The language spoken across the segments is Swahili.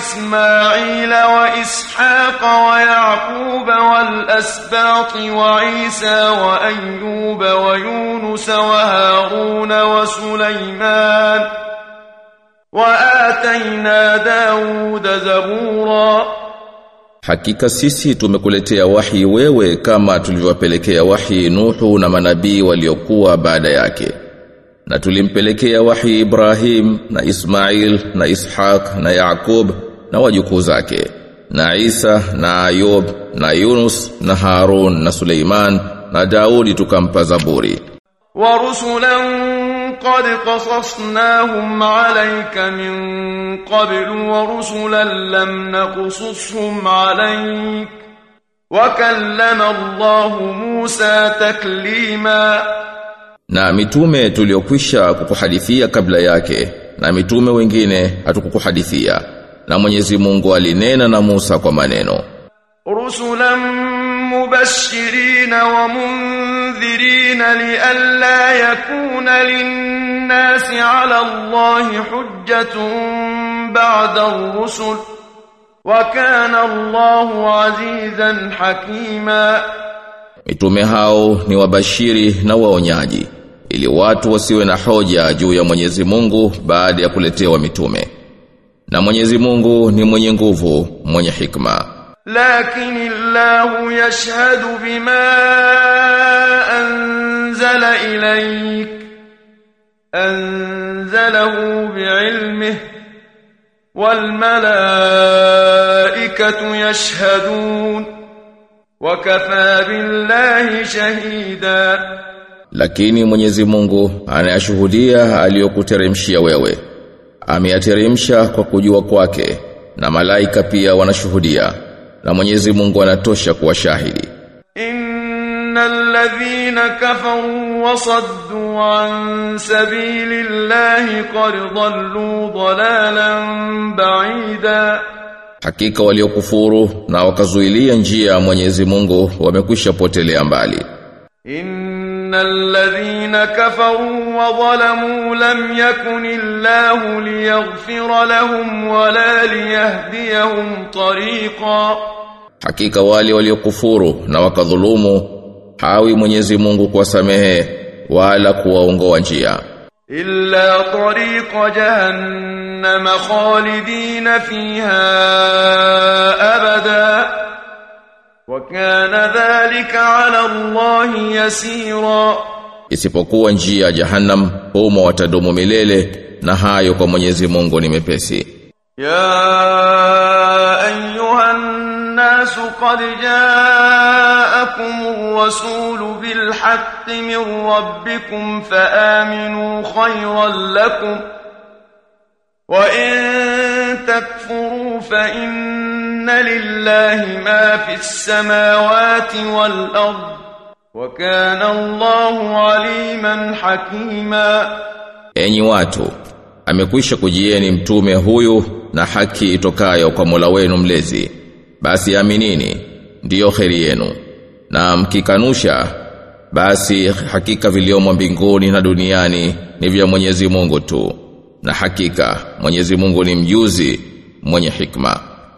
وإسماعيل وإسحاق ويعقوب والأسباط وعيسى وأيوب ويونس وهارون وسليمان وآتينا داود زبورا Hakika sisi tumekuletea wahi wewe kama tulivyowapelekea wahi Nuhu na manabii waliokuwa baada yake. Na tulimpelekea wahi Ibrahim na Ismail na Ishaq na Yakub na wajukuu zake na Isa na Ayub na Yunus na Harun na Suleiman na Daudi tukampa Zaburi. Wa rusulan qad qasasnahum alayka min qabl wa rusulan lam naqsushum alayk. Wa kallama Allah Musa taklima. Na mitume tuliokwisha kukuhadithia kabla yake na mitume wengine hatukukuhadithia na Mwenyezi Mungu alinena na Musa kwa maneno. Rusulan mubashirina wa mundhirina li alla yakuna linnasi ala Allahi hujjatun ba'da rusul. Wa kana Allahu azizan hakima. Mitume hao ni wabashiri na waonyaji ili watu wasiwe na hoja juu ya Mwenyezi Mungu baada ya kuletewa mitume. Na Mwenyezi Mungu ni mwenye nguvu, mwenye hikma. Lakini Allahu yashhadu bima anzala ilayk. Anzalahu bi'ilmihi wal malaikatu yashhadun wa kafa billahi shahida. Lakini Mwenyezi Mungu anayashuhudia aliyokuteremshia wewe ameyateremsha kwa kujua kwake na malaika pia wanashuhudia na Mwenyezi Mungu anatosha kuwa shahidi. Innal ladhina kafaru wasaddu an sabilillahi qad dhallu dalalan ba'ida. Hakika waliokufuru na wakazuilia njia ya Mwenyezi Mungu wamekwisha potelea mbali. In إن الذين كفروا وظلموا لم يكن الله ليغفر لهم ولا ليهديهم طريقا. حقيقة والي ولي كفور نوك ظلوم حاوي منيزي مونغو كو سمه وعلا كو إلا طريق جهنم خالدين فيها أبداً. وكان ذلك على Allah yasira isipokuwa njia ya jahannam humo watadumu milele na hayo kwa Mwenyezi Mungu ni mepesi ya ayuhan nas qad jaakum ar-rasul bil haqq min rabbikum fa aminu khayran lakum wa in takfuru fa inna فإن لله ما في السماوات والأرض وكان الله عليما حكيما Enyi watu, amekwisha kujieni mtume huyu na haki itokayo kwa Mola wenu mlezi. Basi aminini, ndiyo kheri yenu. Na mkikanusha, basi hakika viliomo mbinguni na duniani ni vya Mwenyezi Mungu tu. Na hakika Mwenyezi Mungu ni mjuzi, mwenye hikma.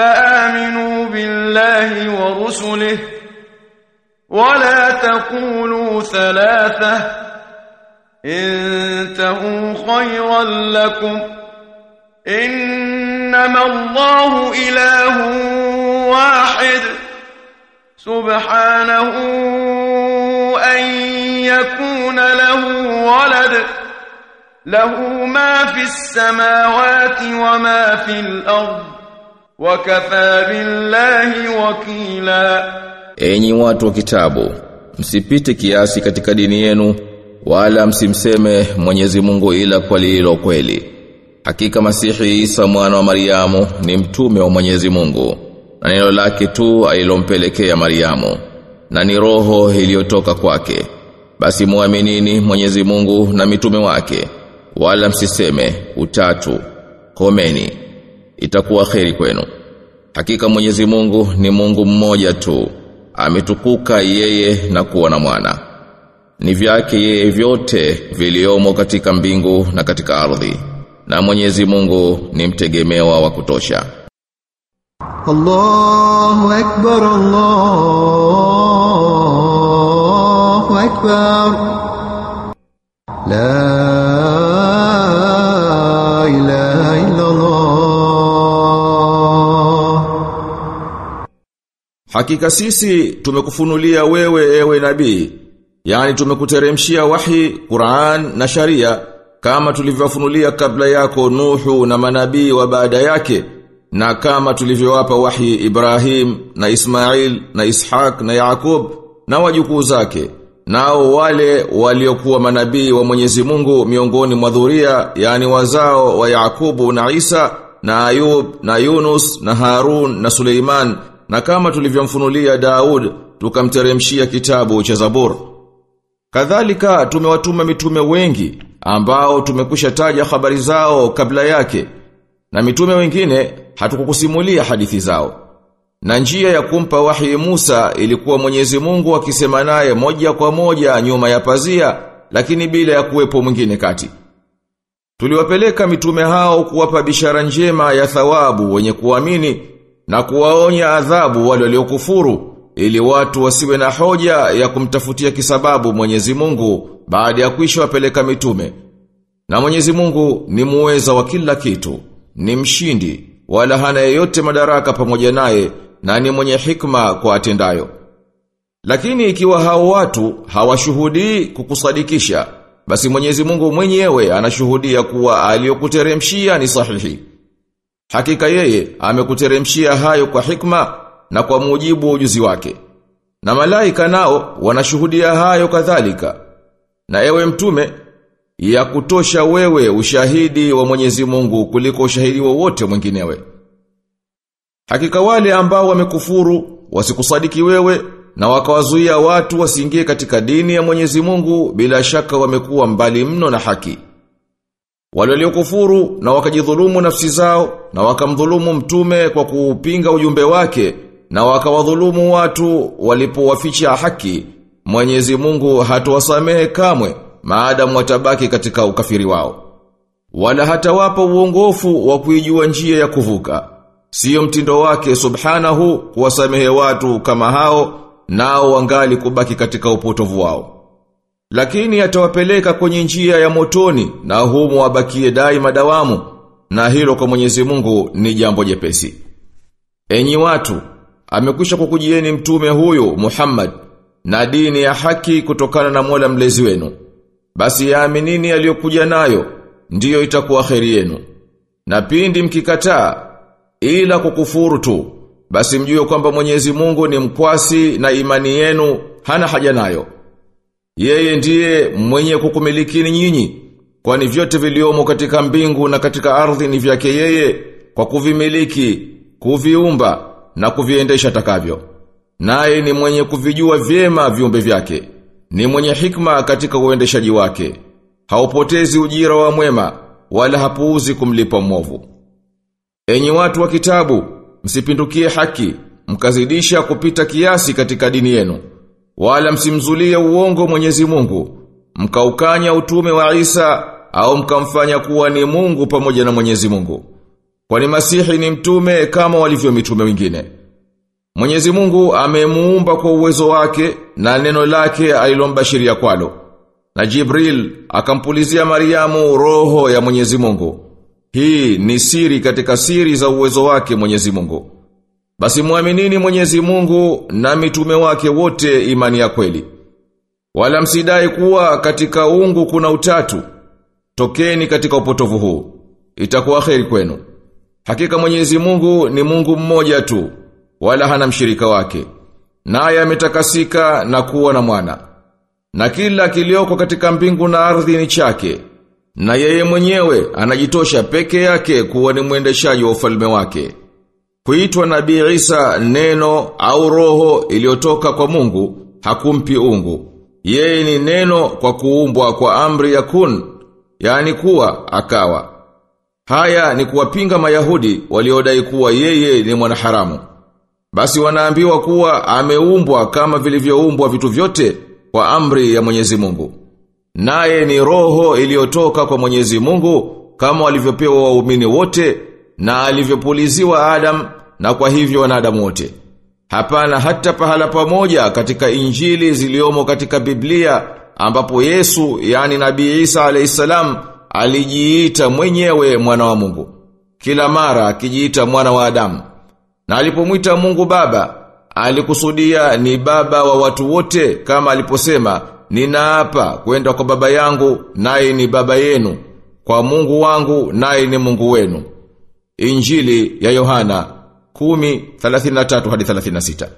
فآمنوا بالله ورسله ولا تقولوا ثلاثة انتهوا خيرا لكم إنما الله إله واحد سبحانه أن يكون له ولد له ما في السماوات وما في الأرض wakafa billahi wakila. Enyi watu wa kitabu msipite kiasi katika dini yenu wala msimseme Mwenyezi Mungu ila kwa lilo kweli. Hakika masihi Isa mwana wa Mariamu ni mtume wa Mwenyezi Mungu na neno lake tu alilompelekea Mariamu na ni roho iliyotoka kwake. Basi muaminini Mwenyezi Mungu na mitume wake wala msiseme utatu. Komeni itakuwa kheri kwenu. Hakika Mwenyezi Mungu ni Mungu mmoja tu ametukuka yeye na kuwa na mwana. Ni vyake yeye vyote viliomo katika mbingu na katika ardhi na Mwenyezi Mungu ni mtegemewa wa kutosha. Allahu akbar Allahu akbar. La ilaha Hakika sisi tumekufunulia wewe ewe nabii, yani tumekuteremshia wahi, Qur'an na sharia kama tulivyofunulia kabla yako Nuhu na manabii wa baada yake na kama tulivyowapa wahi Ibrahim na Ismail na Ishaq na Yaqub na wajukuu zake nao wale waliokuwa manabii wa Mwenyezi Mungu miongoni mwa dhuria yani wazao wa Yakubu na Isa na Ayub na Yunus na Harun na Suleiman na kama tulivyomfunulia Daud tukamteremshia kitabu cha Zabur Kadhalika tumewatuma mitume wengi ambao tumekwisha taja habari zao kabla yake na mitume wengine hatukukusimulia hadithi zao. Na njia ya kumpa wahi Musa ilikuwa Mwenyezi Mungu akisema naye moja kwa moja nyuma ya pazia lakini bila ya kuwepo mwingine kati. Tuliwapeleka mitume hao kuwapa bishara njema ya thawabu wenye kuamini na kuwaonya adhabu wale waliokufuru ili watu wasiwe na hoja ya kumtafutia kisababu Mwenyezi Mungu baada ya kuisha wapeleka mitume. Na Mwenyezi Mungu ni muweza wa kila kitu, ni mshindi, wala hana yeyote madaraka pamoja naye na ni mwenye hikma kwa atendayo. Lakini ikiwa hao watu hawashuhudii kukusadikisha, basi Mwenyezi Mungu mwenyewe anashuhudia kuwa aliyokuteremshia ni sahihi. Hakika yeye amekuteremshia hayo kwa hikma na kwa mujibu wa ujuzi wake. Na malaika nao wanashuhudia hayo kadhalika. Na ewe mtume, ya kutosha wewe ushahidi wa Mwenyezi Mungu kuliko ushahidi wowote mwinginewe. Hakika wale ambao wamekufuru wasikusadiki wewe na wakawazuia watu wasiingie katika dini ya Mwenyezi Mungu bila shaka wamekuwa mbali mno na haki. Wale waliokufuru na wakajidhulumu nafsi zao na wakamdhulumu mtume kwa kuupinga ujumbe wake na wakawadhulumu watu walipowaficha haki, Mwenyezi Mungu hatowasamehe kamwe maadamu watabaki katika ukafiri wao. Wala hatawapa uongofu wa kuijua njia ya kuvuka. Sio mtindo wake subhanahu kuwasamehe watu kama hao nao wangali kubaki katika upotovu wao. Lakini atawapeleka kwenye njia ya motoni na humu wabakie daima dawamu na hilo kwa Mwenyezi Mungu ni jambo jepesi. Enyi watu, amekwisha kukujieni mtume huyu Muhammad na dini ya haki kutokana na Mola mlezi wenu. Basi yaaminini aliyokuja nayo, ndiyo itakuwa kheri yenu. Na pindi mkikataa ila kukufuru tu, basi mjue kwamba Mwenyezi Mungu ni mkwasi na imani yenu hana haja nayo. Yeye ndiye mwenye kukumilikini nyinyi, kwani vyote viliomo katika mbingu na katika ardhi ni vyake yeye kwa kuvimiliki, kuviumba na kuviendesha takavyo. Naye ni mwenye kuvijua vyema viumbe vyake. Ni mwenye hikma katika uendeshaji wake. Haupotezi ujira wa mwema wala hapuuzi kumlipa mwovu. Enyi watu wa kitabu, msipindukie haki, mkazidisha kupita kiasi katika dini yenu. Wala msimzulie uongo Mwenyezi Mungu, mkaukanya utume wa Isa au mkamfanya kuwa ni Mungu pamoja na Mwenyezi Mungu. Kwani Masihi ni mtume kama walivyo mitume wengine. Mwenyezi Mungu amemuumba kwa uwezo wake na neno lake alilombashiria kwalo. Na Jibril akampulizia Mariamu roho ya Mwenyezi Mungu. Hii ni siri katika siri za uwezo wake Mwenyezi Mungu. Basi muaminini Mwenyezi Mungu na mitume wake wote imani ya kweli. Wala msidai kuwa katika ungu kuna utatu. tokeni katika upotovu huu. Itakuwa kheri kwenu. Hakika Mwenyezi Mungu ni Mungu mmoja tu, wala hana mshirika wake. Naye ametakasika na kuwa na mwana. Na kila kilioko katika mbingu na ardhi ni chake. Na yeye mwenyewe anajitosha peke yake kuwa ni mwendeshaji wa ufalme wake. Kuitwa Nabii Isa neno au roho iliyotoka kwa Mungu hakumpi ungu. Yeye ni neno kwa kuumbwa kwa amri ya kun, yani kuwa akawa. Haya ni kuwapinga Mayahudi waliodai kuwa yeye ni mwanaharamu. Basi wanaambiwa kuwa ameumbwa kama vilivyoumbwa vitu vyote kwa amri ya Mwenyezi Mungu. Naye ni roho iliyotoka kwa Mwenyezi Mungu kama walivyopewa waumini wote na alivyopuliziwa Adam na kwa hivyo wanadamu wote. Hapana hata pahala pamoja katika injili ziliomo katika Biblia ambapo Yesu yani Nabii Isa alayhisalam alijiita mwenyewe mwana wa Mungu. Kila mara akijiita mwana wa Adamu. Na alipomwita Mungu baba, alikusudia ni baba wa watu wote kama aliposema, ninaapa kwenda kwa baba yangu naye ni baba yenu, kwa Mungu wangu naye ni Mungu wenu. Injili ya Yohana 10:33 hadi 36